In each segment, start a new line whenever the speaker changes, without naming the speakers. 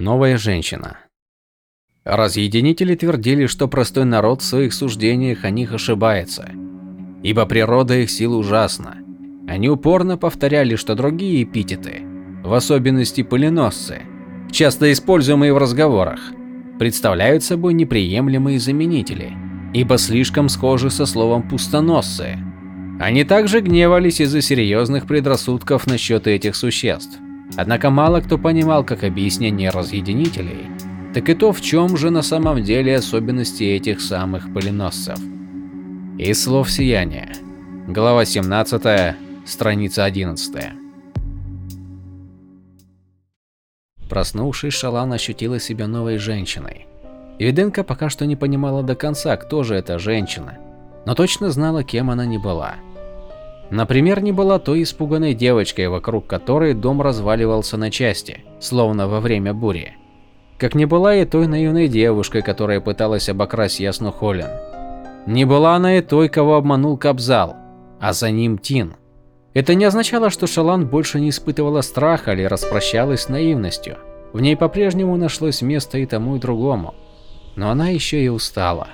Новая женщина. Разъединители твердили, что простой народ в своих суждениях о них ошибается, ибо природа их сил ужасна. Они упорно повторяли, что другие эпитеты, в особенности пыленосцы, часто используемые в разговорах, представляют собой неприемлемые заменители, ибо слишком схожи со словом пустоносцы. Они также гневались из-за серьезных предрассудков насчет этих существ. Однако мало кто понимал как объяснение разъединителей, так и то, в чем же на самом деле особенности этих самых пыленосцев. Из слов сияния. Глава 17, страница 11. Проснувшись, Шалан ощутила себя новой женщиной. Виденко пока что не понимала до конца, кто же эта женщина, но точно знала, кем она не была. Например, не была той испуганной девочкой, вокруг которой дом разваливался на части, словно во время бури. Как не была и той наивной девушкой, которая пыталась обокрасть Ясну Холлин. Не была она и той, кого обманул Кабзал, а за ним Тин. Это не означало, что Шалан больше не испытывала страха или распрощалась с наивностью. В ней по-прежнему нашлось место и тому, и другому. Но она еще и устала.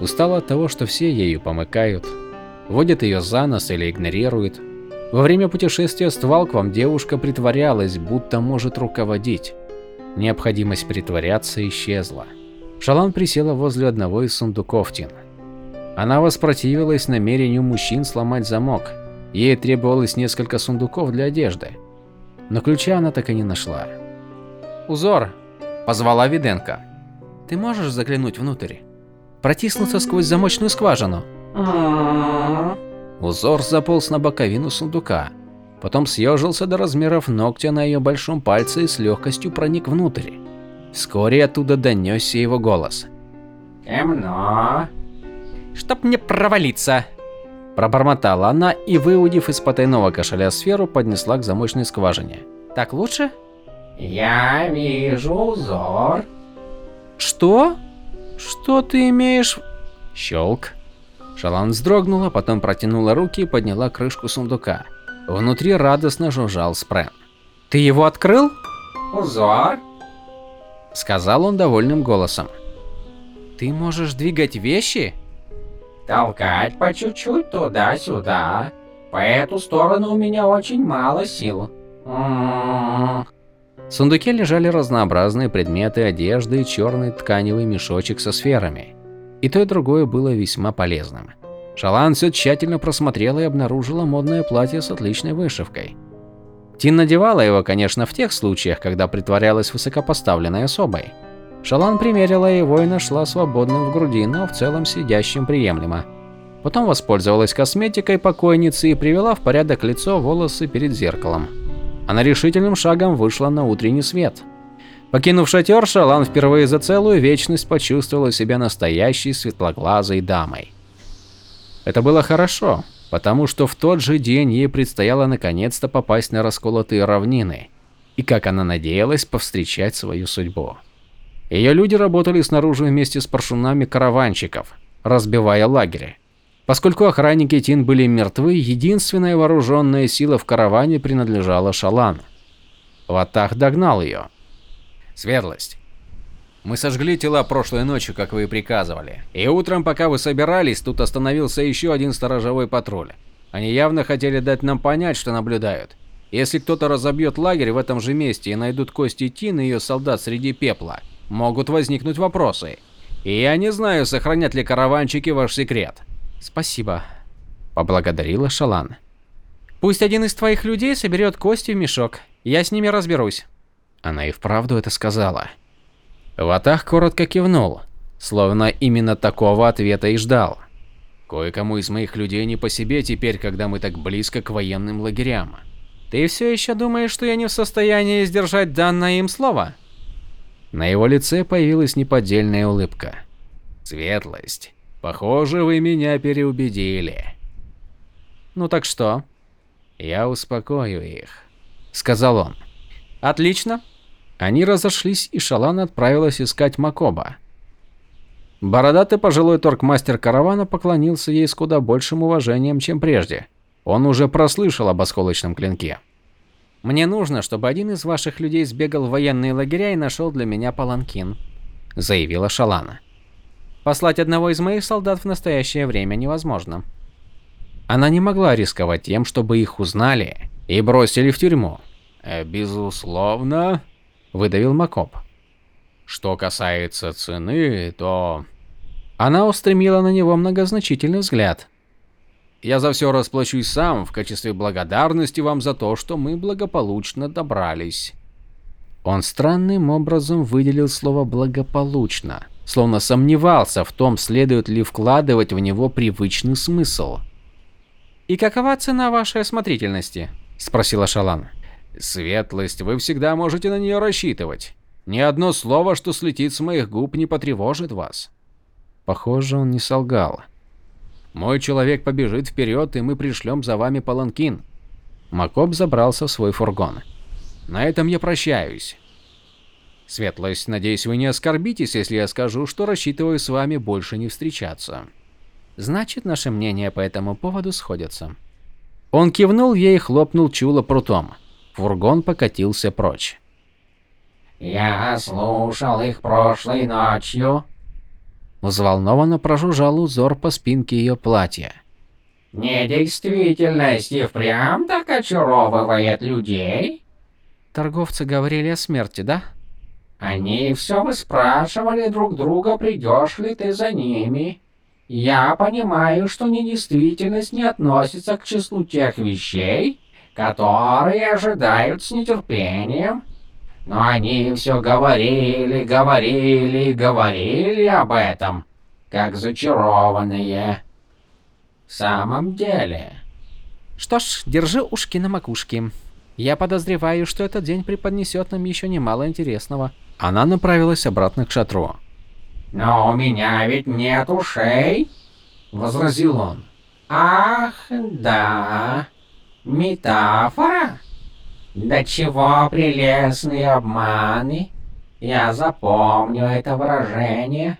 Устала от того, что все ею помыкают, водят ее за нос или игнорируют. Во время путешествия с Твалквом девушка притворялась, будто может руководить. Необходимость притворяться исчезла. Шалан присела возле одного из сундуков Тин. Она воспротивилась намерению мужчин сломать замок. Ей требовалось несколько сундуков для одежды. Но ключа она так и не нашла. «Узор!» – позвала Виденко. «Ты можешь заглянуть внутрь? Протиснуться сквозь замочную скважину?» Узор заполз на боковину сундука, потом съежился до размеров ногтя на ее большом пальце и с легкостью проник внутрь. Вскоре оттуда донесся его голос.
«Темно».
«Чтоб мне провалиться!» Пробормотала она и, выудив из потайного кошеля сферу, поднесла к замочной скважине. «Так лучше?»
«Я вижу узор».
«Что? Что ты имеешь?» Щелк. Шалан вздрогнула, потом протянула руки и подняла крышку сундука. Внутри радостно жужжал спрен. «Ты его открыл?»
«Узор?»
Сказал он довольным голосом. «Ты можешь двигать вещи?»
«Толкать по чуть-чуть туда-сюда. По эту сторону у меня очень мало сил».
В сундуке лежали разнообразные предметы одежды и черный тканевый мешочек со сферами. И то и другое было весьма полезным. Шалан все тщательно просмотрела и обнаружила модное платье с отличной вышивкой. Тин надевала его, конечно, в тех случаях, когда притворялась высокопоставленной особой. Шалан примерила его и нашла свободным в груди, но в целом сидящим приемлемо. Потом воспользовалась косметикой покойницы и привела в порядок лицо, волосы перед зеркалом. Она решительным шагом вышла на утренний свет. Покинув шатер, Шалан впервые за целую вечность почувствовала себя настоящей светлоглазой дамой. Это было хорошо, потому что в тот же день ей предстояло наконец-то попасть на расколотые равнины и, как она надеялась, повстречать свою судьбу. Ее люди работали снаружи вместе с паршунами караванщиков, разбивая лагеря. Поскольку охранники Тин были мертвы, единственная вооруженная сила в караване принадлежала Шалану. Ватах догнал ее. Светлость. Мы сожгли тела прошлой ночью, как вы и приказывали. И утром, пока вы собирались, тут остановился еще один сторожевой патруль. Они явно хотели дать нам понять, что наблюдают. Если кто-то разобьет лагерь в этом же месте и найдут кости Тин и ее солдат среди пепла, могут возникнуть вопросы. И я не знаю, сохранят ли караванчики ваш секрет. Спасибо, поблагодарила Шалан. Пусть один из твоих людей соберет кости в мешок, я с ними разберусь. Она и вправду это сказала. Ватах коротко кивнул, словно именно такого ответа и ждал. Кое-кому из моих людей не по себе теперь, когда мы так близко к военным лагерям. Ты все еще думаешь, что я не в состоянии сдержать данное им слово? На его лице появилась неподдельная улыбка. Светлость. Похоже, вы меня переубедили. Ну так что? Я успокою их, сказал он. Отлично. Они разошлись, и Шалан отправилась искать Макоба. Бородатый пожилой торгмастер каравана поклонился ей с куда большим уважением, чем прежде. Он уже прослышал об осколочном клинке. Мне нужно, чтобы один из ваших людей сбегал в военные лагеря и нашел для меня паланкин, заявила Шалана. Послать одного из моих солдат в настоящее время невозможно. Она не могла рисковать тем, чтобы их узнали и бросили в тюрьму. «Э, «Безусловно», – выдавил Макоп. «Что касается цены, то...» Она устремила на него многозначительный взгляд. «Я за все расплачусь сам в качестве благодарности вам за то, что мы благополучно добрались». Он странным образом выделил слово «благополучно», словно сомневался в том, следует ли вкладывать в него привычный смысл. «И какова цена вашей осмотрительности?» – спросила Шалан. «Светлость, вы всегда можете на нее рассчитывать. Ни одно слово, что слетит с моих губ, не потревожит вас». Похоже, он не солгал. «Мой человек побежит вперед, и мы пришлем за вами паланкин». Макоп забрался в свой фургон. На этом я прощаюсь. Светлость, надеюсь, вы не оскорбитесь, если я скажу, что рассчитываю с вами больше не встречаться. Значит, наши мнения по этому поводу сходятся. Он кивнул ей и хлопнул чуло прутом. Фургон покатился прочь.
«Я слушал их прошлой ночью», –
взволнованно прожужжал узор по спинке ее платья.
«Недействительность и впрямь так очаровывает людей?»
Торговцы говорили о смерти, да?
Они все выспрашивали друг друга, придешь ли ты за ними. Я понимаю, что недействительность не относится к числу тех вещей, которые ожидают с нетерпением. Но они все говорили, говорили, говорили об этом, как зачарованные. В самом деле...
Что ж, держи ушки на макушке. Я подозреваю, что этот день преподнесет нам еще немало интересного. Она направилась обратно к шатру.
«Но у меня ведь нет ушей», — возразил он. «Ах, да, метафора? Да чего прелестные обманы! Я запомню это выражение».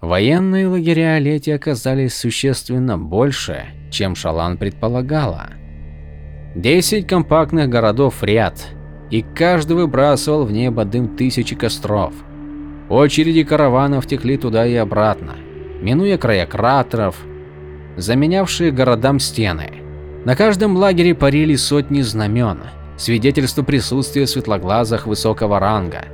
Военные лагеря Олети оказались существенно больше, чем Шалан предполагала. Десять компактных городов ряд, и каждый выбрасывал в небо дым тысячи костров. Очереди караванов текли туда и обратно, минуя края кратеров, заменявшие городам стены. На каждом лагере парили сотни знамен, свидетельство присутствия светлоглазых высокого ранга.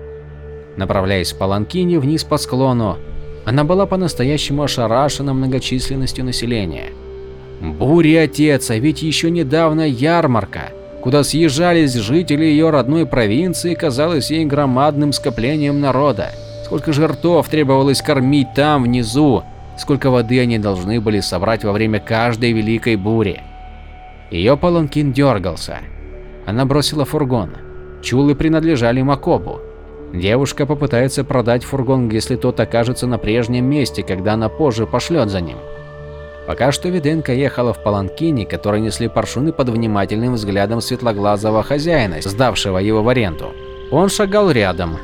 Направляясь в Паланкине вниз по склону, она была по-настоящему ошарашена многочисленностью населения. Буря отец, а ведь еще недавно ярмарка, куда съезжались жители ее родной провинции, казалась ей громадным скоплением народа. Сколько же ртов требовалось кормить там, внизу, сколько воды они должны были собрать во время каждой великой бури. Ее паланкин дергался. Она бросила фургон. Чулы принадлежали Макобу. Девушка попытается продать фургон, если тот окажется на прежнем месте, когда она позже пошлет за ним. Пока что Виденко ехала в паланкине, который несли паршуны под внимательным взглядом светлоглазого хозяина, сдавшего его в аренду. Он шагал рядом.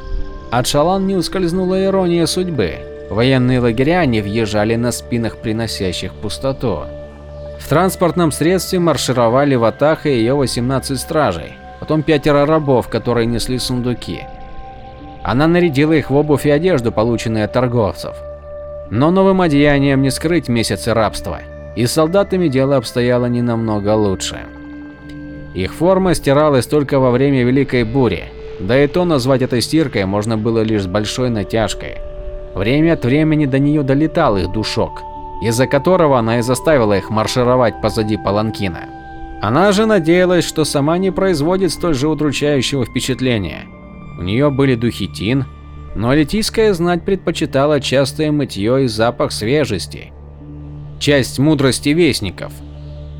От шалан не ускользнула ирония судьбы. Военные лагеря не въезжали на спинах приносящих пустоту. В транспортном средстве маршировали Ватаха и ее 18 стражей, потом пятеро рабов, которые несли сундуки. Она нарядила их в обувь и одежду, полученные от торговцев. Но новым одеянием не скрыть месяцы рабства, и с солдатами дело обстояло не намного лучше. Их форма стиралась только во время Великой Бури, да и то назвать это стиркой можно было лишь с большой натяжкой. Время от времени до нее долетал их душок, из-за которого она и заставила их маршировать позади паланкина. Она же надеялась, что сама не производит столь же удручающего впечатления. У нее были духи но литийская знать предпочитала частое мытье и запах свежести. Часть мудрости вестников.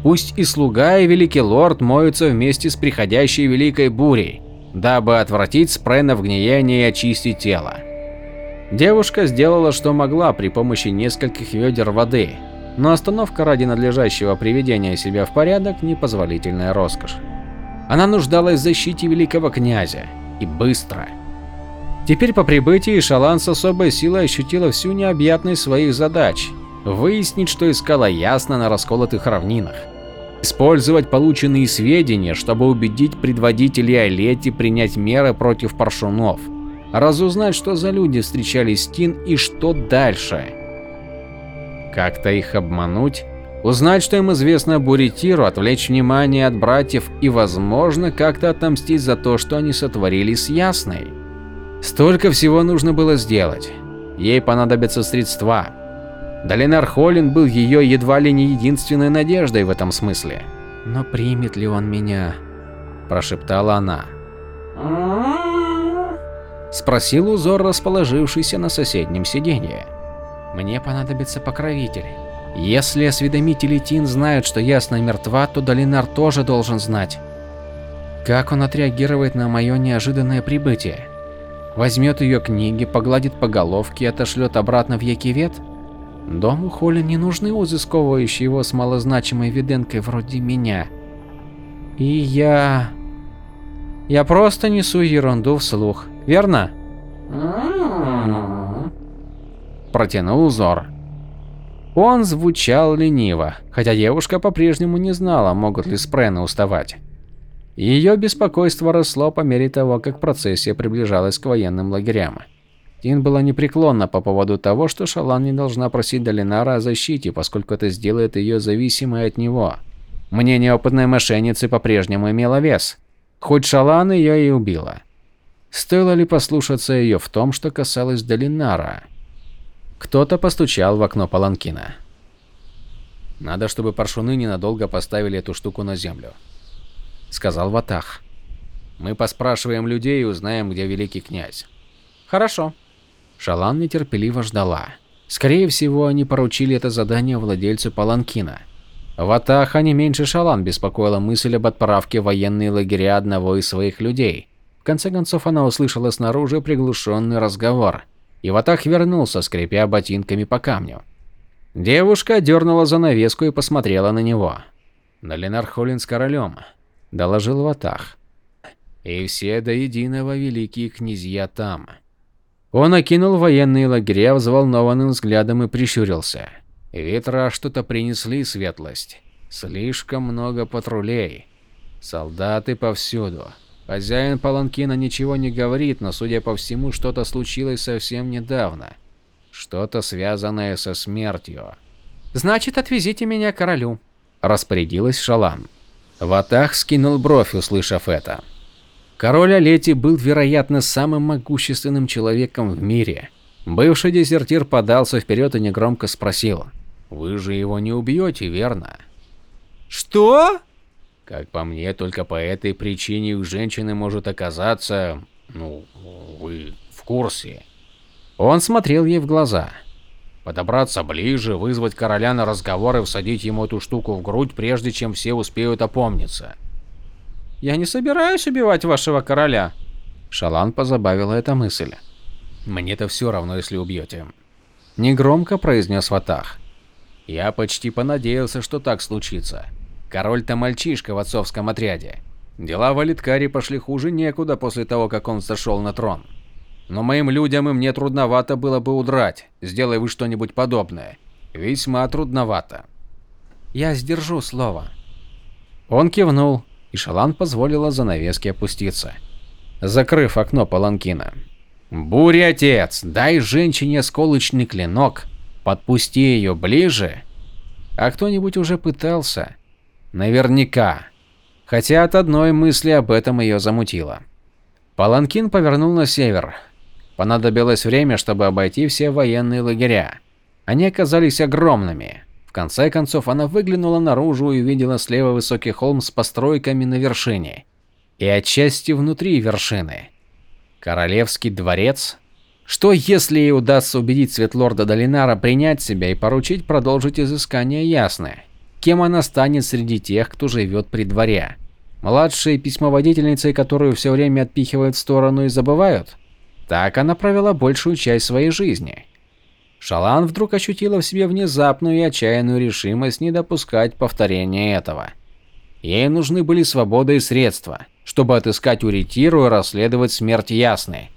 Пусть и слуга, и великий лорд моются вместе с приходящей великой бурей, дабы отвратить спрена в гниение и очистить тело. Девушка сделала, что могла при помощи нескольких ведер воды, но остановка ради надлежащего приведения себя в порядок – непозволительная роскошь. Она нуждалась в защите великого князя, и быстро – Теперь по прибытии Шалан с особой силой ощутила всю необъятность своих задач – выяснить, что искала ясно на расколотых равнинах. Использовать полученные сведения, чтобы убедить предводителей Олети принять меры против паршунов. Разузнать, что за люди встречались с Тин и что дальше. Как-то их обмануть, узнать, что им известно о Буритиру, отвлечь внимание от братьев и, возможно, как-то отомстить за то, что они сотворили с Ясной. Столько всего нужно было сделать. Ей понадобятся средства. Долинар Холлин был ее едва ли не единственной надеждой в этом смысле. «Но примет ли он меня?» – прошептала она. Спросил узор, расположившийся на соседнем сиденье. «Мне понадобится покровитель. Если осведомители Тин знают, что Ясна мертва, то Долинар тоже должен знать. Как он отреагирует на мое неожиданное прибытие? Возьмет ее книги, погладит по головке и отошлет обратно в Якивет? Дому Холли не нужны узы, сковывающие его с малозначимой виденкой вроде меня. И я... Я просто несу ерунду вслух, верно? Протянул узор. Он звучал лениво, хотя девушка по-прежнему не знала, могут ли спрены уставать. Ее беспокойство росло по мере того, как процессия приближалась к военным лагерям. Тин была непреклонна по поводу того, что Шалан не должна просить Долинара о защите, поскольку это сделает ее зависимой от него. Мнение опытной мошенницы по-прежнему имело вес, хоть Шалан ее и убила. Стоило ли послушаться ее в том, что касалось Долинара? Кто-то постучал в окно паланкина. Надо, чтобы паршуны ненадолго поставили эту штуку на землю, сказал Ватах. Мы поспрашиваем людей и узнаем, где великий князь. Хорошо. Шалан нетерпеливо ждала. Скорее всего, они поручили это задание владельцу паланкина. Ватаха не меньше Шалан беспокоила мысль об отправке в военные лагеря одного из своих людей. В конце концов, она услышала снаружи приглушенный разговор и Ватах вернулся, скрипя ботинками по камню. Девушка дернула занавеску и посмотрела на него. «Долинар Холлин с королем», – доложил Ватах. «И все до единого великие князья там». Он окинул военные лагеря взволнованным взглядом и прищурился. Ветра что-то принесли светлость. Слишком много патрулей. Солдаты повсюду. Хозяин Паланкина ничего не говорит, но, судя по всему, что-то случилось совсем недавно. Что-то связанное со смертью. «Значит, отвезите меня к королю», – распорядилась Шалан. Ватах скинул бровь, услышав это. Король Алети был, вероятно, самым могущественным человеком в мире. Бывший дезертир подался вперед и негромко спросил. «Вы же его не убьете, верно?»
«Что?»
Как по мне, только по этой причине у женщины может оказаться, ну, вы в курсе. Он смотрел ей в глаза. Подобраться ближе, вызвать короля на разговор и всадить ему эту штуку в грудь, прежде чем все успеют опомниться.
Я не собираюсь убивать вашего короля.
Шалан позабавила эта мысль. Мне-то все равно, если убьете. Негромко произнес Ватах. Я почти понадеялся, что так случится. Король-то мальчишка в отцовском отряде. Дела в Алиткаре пошли хуже некуда после того, как он сошел на трон. Но моим людям и мне трудновато было бы удрать, сделай вы что-нибудь подобное. Весьма трудновато. Я сдержу слово. Он кивнул, и Шалан позволила занавеске опуститься, закрыв окно паланкина. «Буря, отец, дай женщине сколочный клинок, подпусти ее ближе». А кто-нибудь уже пытался, Наверняка. Хотя от одной мысли об этом ее замутило. Паланкин повернул на север. Понадобилось время, чтобы обойти все военные лагеря. Они оказались огромными. В конце концов она выглянула наружу и увидела слева высокий холм с постройками на вершине. И отчасти внутри вершины. Королевский дворец. Что если ей удастся убедить Светлорда Долинара принять себя и поручить продолжить изыскание Ясны? Кем она станет среди тех, кто живет при дворе? Младшей письмоводительницей, которую все время отпихивают в сторону и забывают? Так она провела большую часть своей жизни. Шалан вдруг ощутила в себе внезапную и отчаянную решимость не допускать повторения этого. Ей нужны были свобода и средства, чтобы отыскать Уритиру и расследовать смерть Ясны.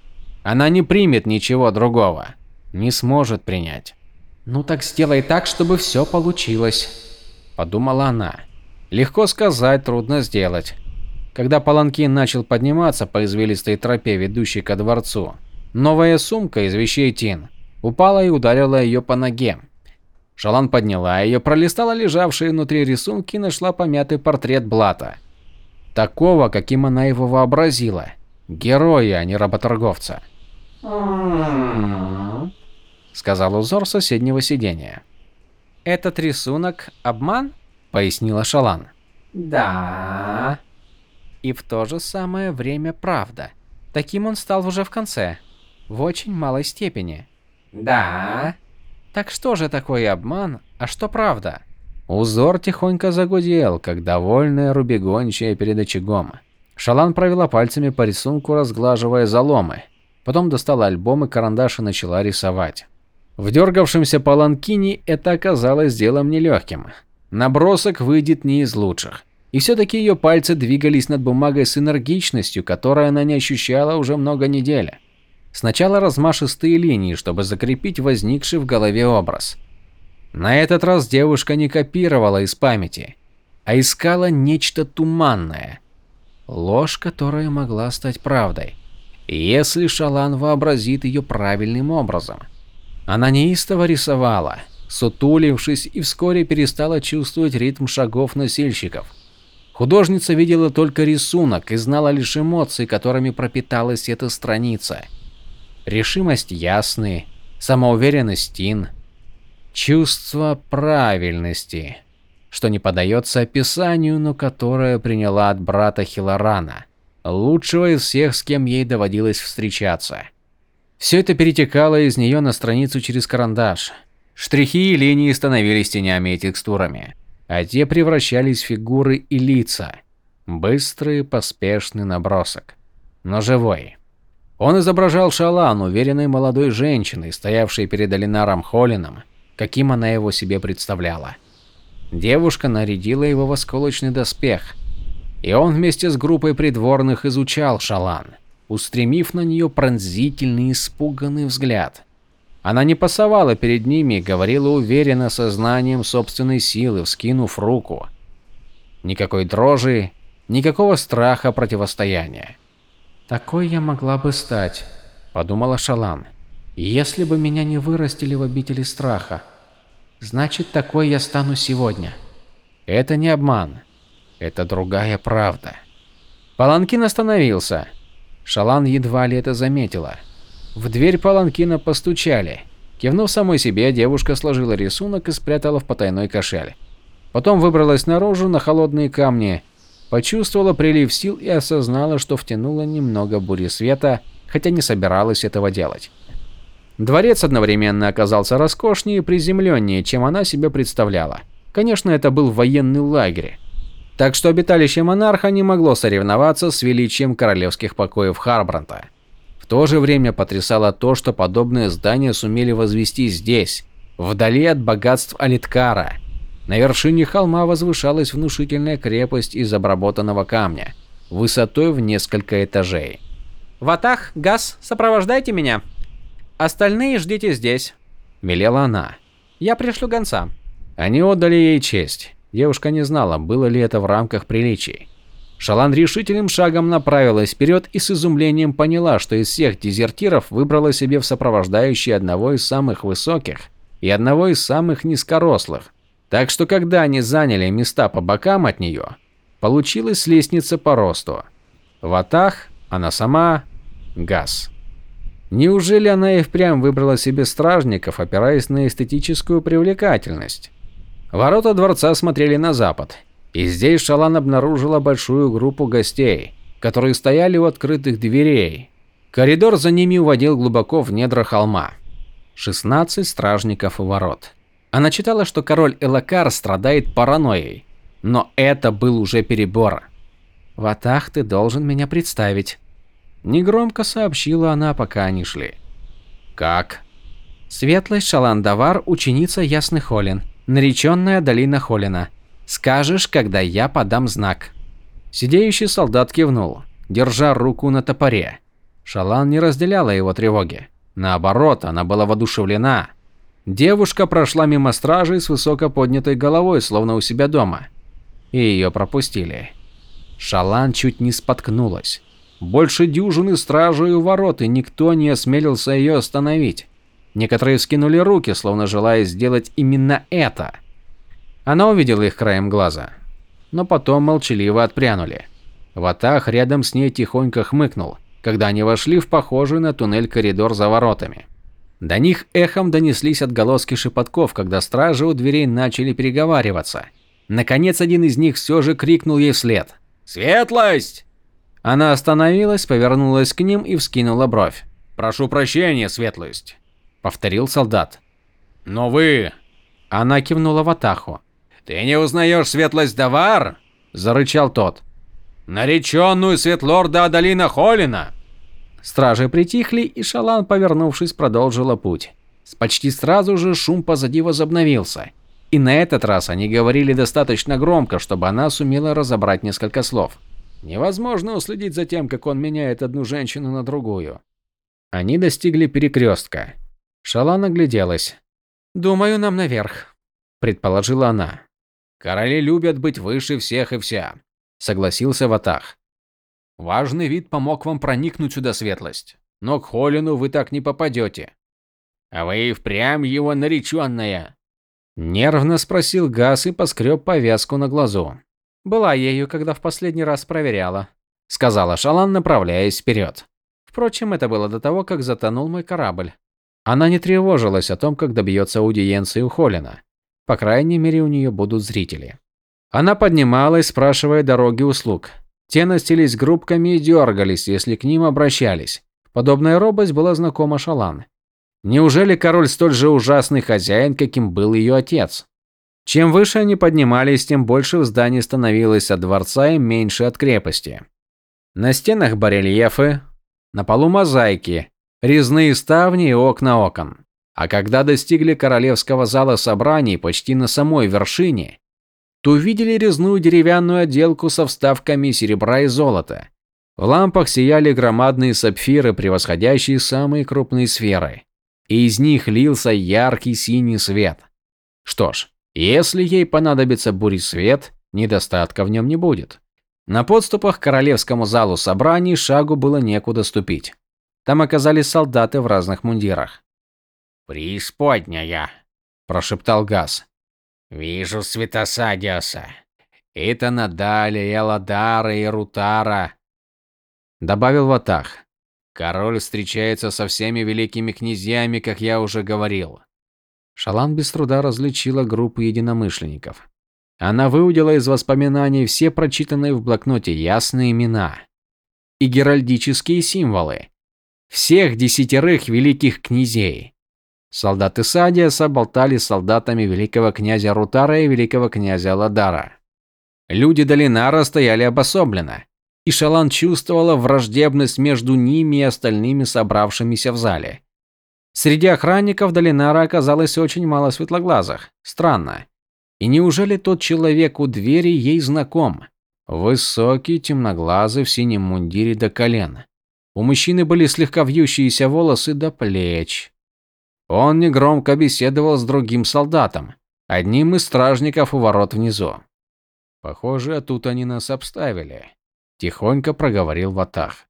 Она не примет ничего другого. Не сможет принять.
«Ну так сделай так, чтобы все получилось»,
подумала она. Легко сказать, трудно сделать. Когда паланкин начал подниматься по извилистой тропе, ведущей ко дворцу, новая сумка из вещей Тин упала и ударила ее по ноге. Шалан подняла ее, пролистала лежавшие внутри рисунки и нашла помятый портрет Блата. Такого, каким она его вообразила. Героя, а не работорговца.
М-м-м.
Сказал узор соседнего сидения.
Этот рисунок – обман?
Пояснила Шалан.
Да.
И в то же самое время правда. Таким он стал уже в конце. В очень малой степени.
Да.
Так что же такое обман, а что правда?
Узор тихонько загудел, как довольная рубегончая перед очагом. Шалан провела пальцами по рисунку, разглаживая заломы. Потом достала альбом и карандаш и начала рисовать. В дергавшемся паланкине это оказалось делом нелегким. Набросок выйдет не из лучших. И все-таки ее пальцы двигались над бумагой с энергичностью, которой она не ощущала уже много недель. Сначала размашистые линии, чтобы закрепить возникший в голове образ. На этот раз девушка не копировала из памяти, а искала нечто туманное. Ложь, которая могла стать правдой, если Шалан вообразит ее правильным образом. Она неистово рисовала, сутулившись и вскоре перестала чувствовать ритм шагов носильщиков. Художница видела только рисунок и знала лишь эмоции, которыми пропиталась эта страница – решимость ясны, самоуверенность Тин, чувство правильности, что не поддается описанию, но которое приняла от брата Хилорана, лучшего из всех, с кем ей доводилось встречаться. Все это перетекало из нее на страницу через карандаш. Штрихи и линии становились тенями и текстурами, а те превращались в фигуры и лица. Быстрый, поспешный набросок, но живой. Он изображал Шалан, уверенной молодой женщиной, стоявшей перед Алинаром Холлином, каким она его себе представляла. Девушка нарядила его в осколочный доспех, и он вместе с группой придворных изучал Шалан, устремив на нее пронзительный испуганный взгляд. Она не пасовала перед ними, говорила уверенно сознанием собственной силы, вскинув руку. Никакой дрожи, никакого страха противостояния.
«Такой я могла бы стать», – подумала Шалан, – «если бы меня не вырастили в обители страха. Значит, такой я стану сегодня».
Это не обман. Это другая правда. Паланкин остановился. Шалан едва ли это заметила. В дверь Паланкина постучали. Кивнув самой себе, девушка сложила рисунок и спрятала в потайной кошель. Потом выбралась наружу на холодные камни Почувствовала прилив сил и осознала, что втянула немного бури света, хотя не собиралась этого делать. Дворец одновременно оказался роскошнее и приземленнее, чем она себе представляла. Конечно, это был военный лагерь. Так что обиталище монарха не могло соревноваться с величием королевских покоев Харбранта. В то же время потрясало то, что подобные здания сумели возвести здесь, вдали от богатств Алиткара – на вершине холма возвышалась внушительная крепость из обработанного камня, высотой в несколько этажей.
«Ватах, Газ, сопровождайте меня. Остальные ждите здесь», – велела она. «Я пришлю гонца».
Они отдали ей честь. Девушка не знала, было ли это в рамках приличий. Шалан решительным шагом направилась вперед и с изумлением поняла, что из всех дезертиров выбрала себе в сопровождающие одного из самых высоких и одного из самых низкорослых. Так что когда они заняли места по бокам от нее, получилась лестница по росту. Ватах, она сама, газ. Неужели она и впрямь выбрала себе стражников, опираясь на эстетическую привлекательность? Ворота дворца смотрели на запад, и здесь Шалан обнаружила большую группу гостей, которые стояли у открытых дверей. Коридор за ними уводил глубоко в недра холма. 16 стражников у ворот. Она читала, что король Элакар страдает паранойей. Но это был уже перебор.
«Ватах, ты должен меня представить», –
негромко сообщила она, пока они шли. «Как?»
«Светлость Шаландавар, ученица Ясный Холин, нареченная Долина Холина. Скажешь, когда я подам знак».
Сидеющий солдат кивнул, держа руку на топоре. Шалан не разделяла его тревоги. Наоборот, она была воодушевлена. Девушка прошла мимо стражей с высоко поднятой головой, словно у себя дома. и ее пропустили. Шалан чуть не споткнулась. Больше дюжины стражей у ворот, и никто не осмелился ее остановить. Некоторые скинули руки, словно желая сделать именно это. Она увидела их краем глаза, но потом молчаливо отпрянули. Ватах рядом с ней тихонько хмыкнул, когда они вошли в похожий на туннель коридор за воротами. До них эхом донеслись отголоски шепотков, когда стражи у дверей начали переговариваться. Наконец один из них все же крикнул ей вслед. «Светлость!» Она остановилась, повернулась к ним и вскинула бровь. «Прошу прощения, светлость», — повторил солдат. «Но вы...» Она кивнула в атаху. «Ты не узнаешь светлость Давар?» – зарычал тот. «Нареченную светлорда Адалина Холина!» Стражи притихли, и Шалан, повернувшись, продолжила путь. Почти сразу же шум позади возобновился. И на этот раз они говорили достаточно громко, чтобы она сумела разобрать несколько слов. Невозможно уследить за тем, как он меняет одну женщину на другую. Они достигли перекрестка. Шалан огляделась. «Думаю, нам наверх», – предположила она. «Короли любят быть выше всех и вся», – согласился Ватах. Важный вид помог вам проникнуть сюда, светлость. Но к Холину вы так не попадете. А вы и впрямь его нареченная. Нервно спросил Газ и поскреб повязку на глазу. Была ею, когда в последний раз проверяла, сказала Шалан, направляясь вперед. Впрочем, это было до того, как затонул мой корабль. Она не тревожилась о том, как добьется аудиенции у Холина. По крайней мере, у нее будут зрители. Она поднималась, спрашивая дороги услуг. Те носились группками и дергались, если к ним обращались. Подобная робость была знакома Шалан. Неужели король столь же ужасный хозяин, каким был ее отец? Чем выше они поднимались, тем больше в здании становилось от дворца и меньше от крепости. На стенах барельефы, на полу мозаики, резные ставни и окна окон. А когда достигли королевского зала собраний почти на самой вершине, то увидели резную деревянную отделку со вставками серебра и золота. В лампах сияли громадные сапфиры, превосходящие самые крупные сферы. И из них лился яркий синий свет. Что ж, если ей понадобится свет, недостатка в нем не будет. На подступах к королевскому залу собраний шагу было некуда ступить. Там оказались солдаты в разных мундирах.
«Преисподняя», – прошептал Газ. Вижу Святосадиоса. Это Надали, Эладара и Рутара.
Добавил Ватах. Король встречается со всеми великими князьями, как я уже говорил. Шалан без труда различила группу единомышленников. Она выудила из воспоминаний все прочитанные в блокноте ясные имена и геральдические символы всех десятерых великих князей. Солдаты Садиаса болтали с солдатами великого князя Рутара и великого князя Ладара. Люди Долинара стояли обособленно, и Шалан чувствовала враждебность между ними и остальными собравшимися в зале. Среди охранников Долинара оказалось очень мало светлоглазых. Странно. И неужели тот человек у двери ей знаком? Высокий, темноглазый, в синем мундире до колен. У мужчины были слегка вьющиеся волосы до плеч. Он негромко беседовал с другим солдатом, одним из стражников у ворот внизу. Похоже, тут они нас обставили, тихонько проговорил Ватах.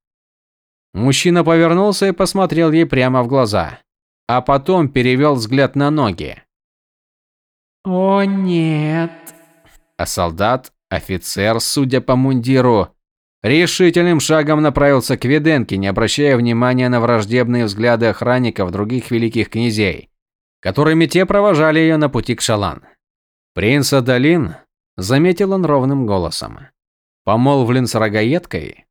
Мужчина повернулся и посмотрел ей прямо в глаза, а потом перевел взгляд на ноги.
О нет.
А солдат, офицер, судя по мундиру, решительным шагом направился к Виденке, не обращая внимания на враждебные взгляды охранников других великих князей, которыми те провожали ее на пути к Шалан. Принц Адалин заметил он ровным голосом. Помолвлен с рогаедкой?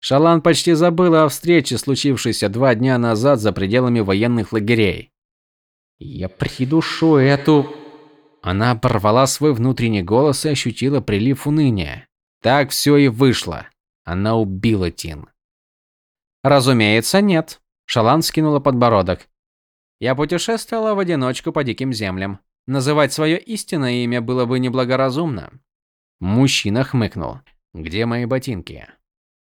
Шалан почти забыла о встрече, случившейся два дня назад за пределами военных лагерей. «Я придушу эту...» Она оборвала свой внутренний голос и ощутила прилив уныния. Так все и вышло. Она убила Тин. Разумеется, нет. Шалан скинула подбородок. Я путешествовала в одиночку по диким землям. Называть свое истинное имя было бы неблагоразумно. Мужчина хмыкнул. Где мои ботинки?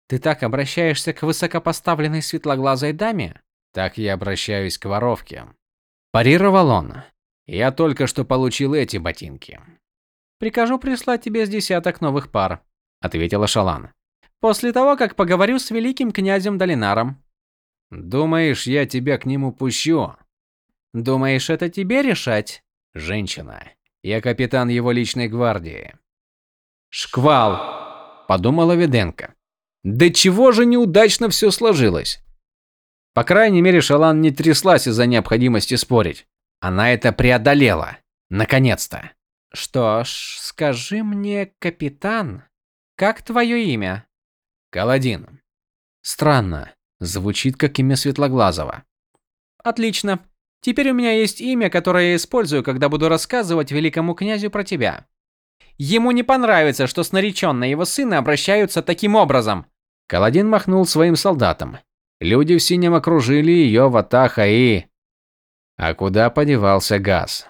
Ты так обращаешься к высокопоставленной светлоглазой даме? Так я обращаюсь к воровке. Парировал он. Я только что получил эти ботинки.
Прикажу прислать тебе с десяток новых пар, ответила Шалан. После того, как поговорю с великим князем Долинаром.
Думаешь, я тебя к нему пущу?
Думаешь, это тебе решать?
Женщина. Я капитан его личной гвардии.
Шквал,
подумала Виденко. Да чего же неудачно все сложилось? По крайней мере, Шалан не тряслась из-за необходимости спорить. Она это преодолела. Наконец-то.
Что ж, скажи мне, капитан, как твое имя?
Каладин. Странно. Звучит как имя Светлоглазого.
Отлично. Теперь у меня есть имя, которое я использую, когда буду рассказывать великому князю про тебя. Ему не понравится, что с нареченной его сына обращаются таким образом.
Каладин махнул своим солдатам. Люди в синем окружили ее Ватаха и... А куда подевался газ?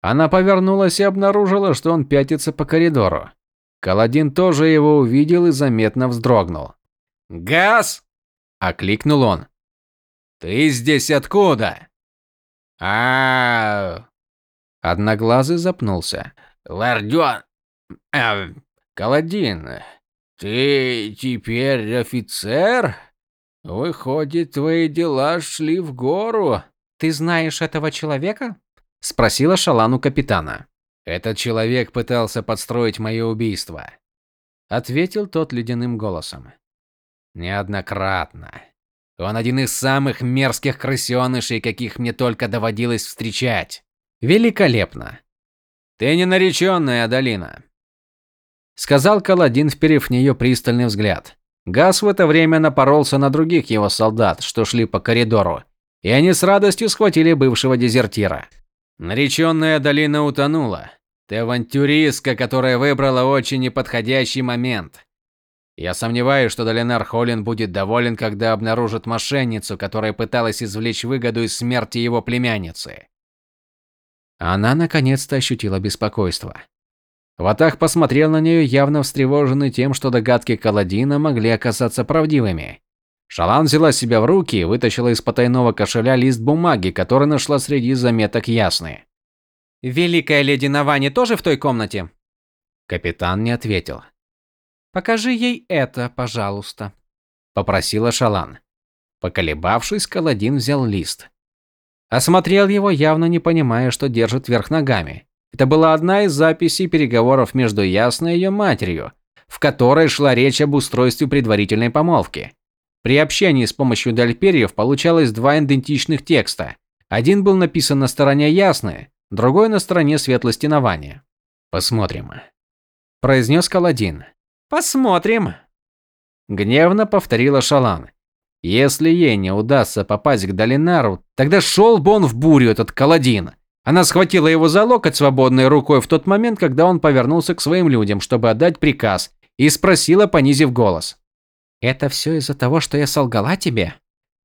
Она повернулась и обнаружила, что он пятится по коридору. Каладин тоже его увидел и заметно вздрогнул. «Газ!» – окликнул он. «Ты здесь откуда?» а, Одноглазый запнулся.
«Лорден...
Э, Каладин, ты теперь офицер? Выходит, твои дела шли в гору.
Ты знаешь этого человека?» – спросила Шалану капитана.
«Этот человек пытался подстроить мое убийство», – ответил тот ледяным голосом. «Неоднократно. Он один из самых мерзких крысенышей, каких мне только доводилось встречать. Великолепно. Ты не нареченная, Адалина», – сказал Каладин, вперев в нее пристальный взгляд. Газ в это время напоролся на других его солдат, что шли по коридору, и они с радостью схватили бывшего дезертира. Нареченная долина утонула. Ты авантюристка, которая выбрала очень неподходящий момент. Я сомневаюсь, что Долинар Холлин будет доволен, когда обнаружит мошенницу, которая пыталась извлечь выгоду из смерти его племянницы. Она наконец-то ощутила беспокойство. Ватах посмотрел на нее, явно встревоженный тем, что догадки Каладина могли оказаться правдивыми. Шалан взяла себя в руки и вытащила из потайного кошеля лист бумаги, который нашла среди заметок ясные.
«Великая леди Навани тоже в той комнате?»
Капитан не ответил.
«Покажи ей это, пожалуйста», –
попросила Шалан. Поколебавшись, Каладин взял лист. Осмотрел его, явно не понимая, что держит вверх ногами. Это была одна из записей переговоров между Ясной и ее матерью, в которой шла речь об устройстве предварительной помолвки. При общении с помощью дальперьев получалось два идентичных текста. Один был написан на стороне Ясны, другой на стороне Светлости Навания. «Посмотрим», – произнес Каладин.
«Посмотрим», –
гневно повторила Шалан. «Если ей не удастся попасть к Долинару, тогда шел бы он в бурю, этот Каладин». Она схватила его за локоть свободной рукой в тот момент, когда он повернулся к своим людям, чтобы отдать приказ, и спросила, понизив голос.
Это все из-за того, что я солгала тебе?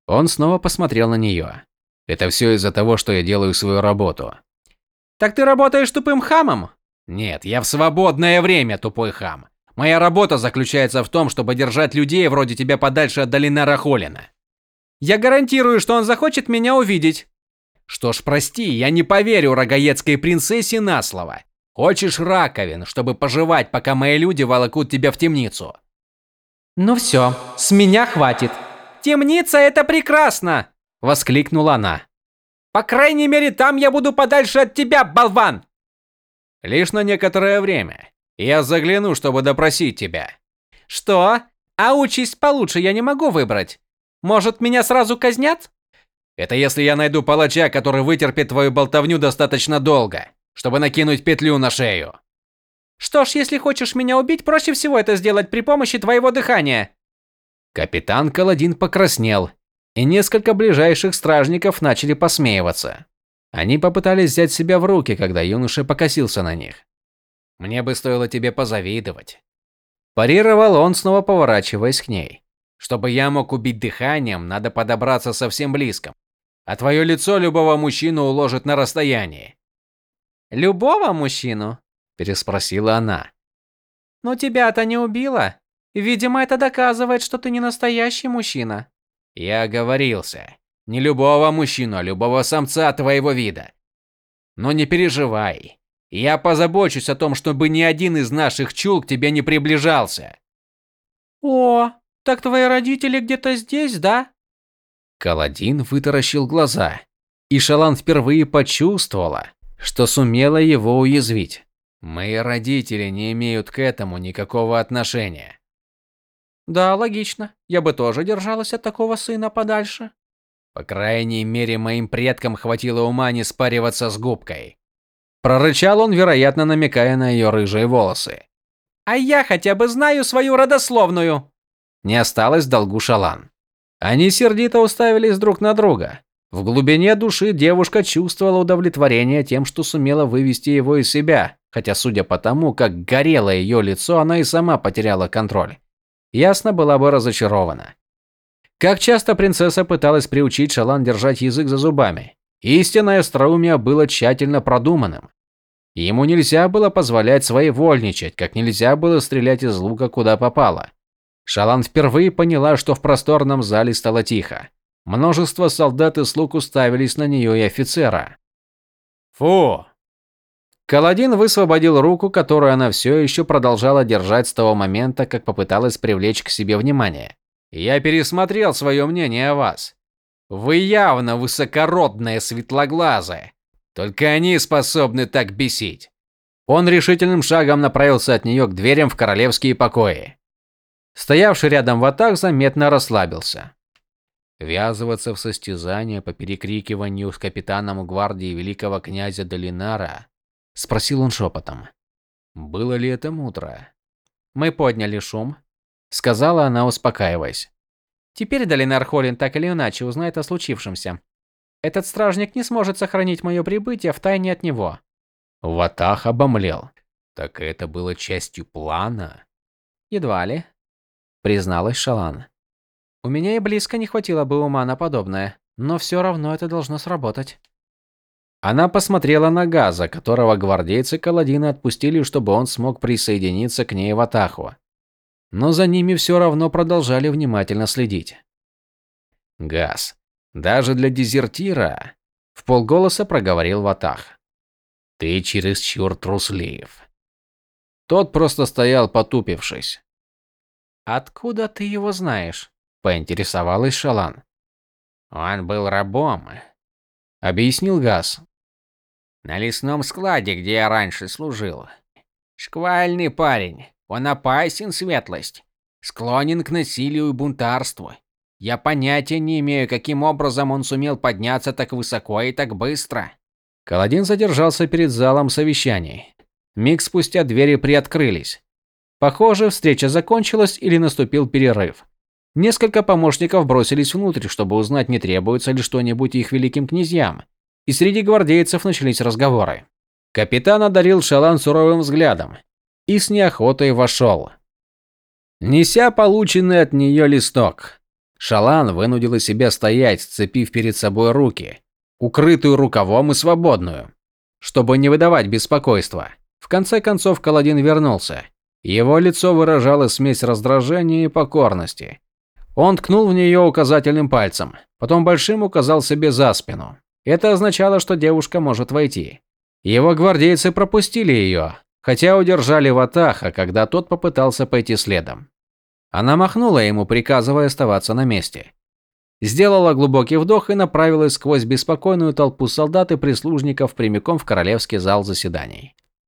Он снова посмотрел на нее. Это все из-за того, что я делаю свою работу.
Так ты работаешь тупым хамом?
Нет, я в свободное время тупой хам. Моя работа заключается в том, чтобы держать людей вроде тебя подальше от долины Рахолина.
Я гарантирую, что он захочет меня увидеть.
Что ж, прости, я не поверю рогаецкой принцессе на слово. Хочешь раковин, чтобы пожевать, пока мои люди волокут тебя в темницу?
«Ну все, с меня хватит. Темница – это прекрасно!» – воскликнула она. «По крайней мере, там я буду подальше от тебя, болван!»
«Лишь на некоторое время. Я загляну, чтобы допросить тебя».
«Что? А участь получше я не могу выбрать. Может, меня сразу казнят?»
«Это если я найду палача, который вытерпит твою болтовню достаточно долго, чтобы накинуть петлю на шею».
Что ж, если хочешь меня убить, проще всего это сделать при помощи твоего дыхания.
Капитан Каладин покраснел, и несколько ближайших стражников начали посмеиваться. Они попытались взять себя в руки, когда юноша покосился на них. Мне бы стоило тебе позавидовать. Парировал он, снова поворачиваясь к ней. Чтобы я мог убить дыханием, надо подобраться совсем близко. А твое лицо любого мужчину уложит на расстоянии.
Любого мужчину?
Переспросила она.
Но тебя-то не убило. Видимо, это доказывает, что ты не настоящий мужчина.
Я оговорился. Не любого мужчину, а любого самца твоего вида. Но не переживай.
Я позабочусь о том, чтобы ни один из наших чул к тебе не приближался. О, так твои родители где-то здесь, да?
Каладин вытаращил глаза, и Шалан впервые почувствовала, что сумела его уязвить. Мои родители не имеют к этому никакого отношения.
Да, логично. Я бы тоже держалась от такого сына подальше.
По крайней мере, моим предкам хватило ума не спариваться с губкой. Прорычал он, вероятно, намекая на ее рыжие волосы.
А я хотя бы знаю свою родословную.
Не осталось долгу Шалан. Они сердито уставились друг на друга. В глубине души девушка чувствовала удовлетворение тем, что сумела вывести его из себя, хотя, судя по тому, как горело ее лицо, она и сама потеряла контроль. Ясно была бы разочарована. Как часто принцесса пыталась приучить Шалан держать язык за зубами. Истинное остроумие было тщательно продуманным. Ему нельзя было позволять своевольничать, как нельзя было стрелять из лука куда попало. Шалан впервые поняла, что в просторном зале стало тихо. Множество солдат и слуг уставились на нее и офицера. «Фу!» Каладин высвободил руку, которую она все еще продолжала держать с того момента, как попыталась привлечь к себе внимание. «Я пересмотрел свое мнение о вас. Вы явно высокородные светлоглазые. Только они способны так бесить. Он решительным шагом направился от нее к дверям в королевские покои. Стоявший рядом Ватах заметно расслабился. Ввязываться в состязание по перекрикиванию с капитаном гвардии великого князя Долинара, спросил он шепотом. Было ли это мудро?
Мы подняли шум, сказала она, успокаиваясь. Теперь Долинар Холлин так или иначе узнает о случившемся. Этот стражник не сможет сохранить мое прибытие в тайне от него.
Ватах обомлел. Так это было частью плана?
Едва ли, призналась Шалан. У меня и близко не хватило бы ума на подобное, но все равно это должно сработать.
Она посмотрела на Газа, которого гвардейцы Каладина отпустили, чтобы он смог присоединиться к ней в Атаху. Но за ними все равно продолжали внимательно следить. Газ, даже для дезертира, в полголоса проговорил Ватах. Ты чересчур труслив. Тот просто стоял потупившись.
Откуда ты его знаешь? Поинтересовалась Шалан.
Он был рабом,
объяснил Газ.
На лесном складе, где я раньше служил. Шквальный парень. Он опасен, светлость. Склонен к насилию и бунтарству. Я понятия не имею, каким образом он сумел подняться так высоко и так быстро.
Каладин задержался перед залом совещаний. Миг спустя двери приоткрылись. Похоже, встреча закончилась или наступил перерыв. Несколько помощников бросились внутрь, чтобы узнать, не требуется ли что-нибудь их великим князьям. И среди гвардейцев начались разговоры. Капитан одарил Шалан суровым взглядом и с неохотой вошел. Неся полученный от нее листок, Шалан вынудила себя стоять, сцепив перед собой руки, укрытую рукавом и свободную, чтобы не выдавать беспокойства. В конце концов Каладин вернулся. Его лицо выражало смесь раздражения и покорности. Он ткнул в нее указательным пальцем, потом большим указал себе за спину. Это означало, что девушка может войти. Его гвардейцы пропустили ее, хотя удержали Ватаха, когда тот попытался пойти следом. Она махнула ему, приказывая оставаться на месте. Сделала глубокий вдох и направилась сквозь беспокойную толпу солдат и прислужников прямиком в королевский зал заседаний.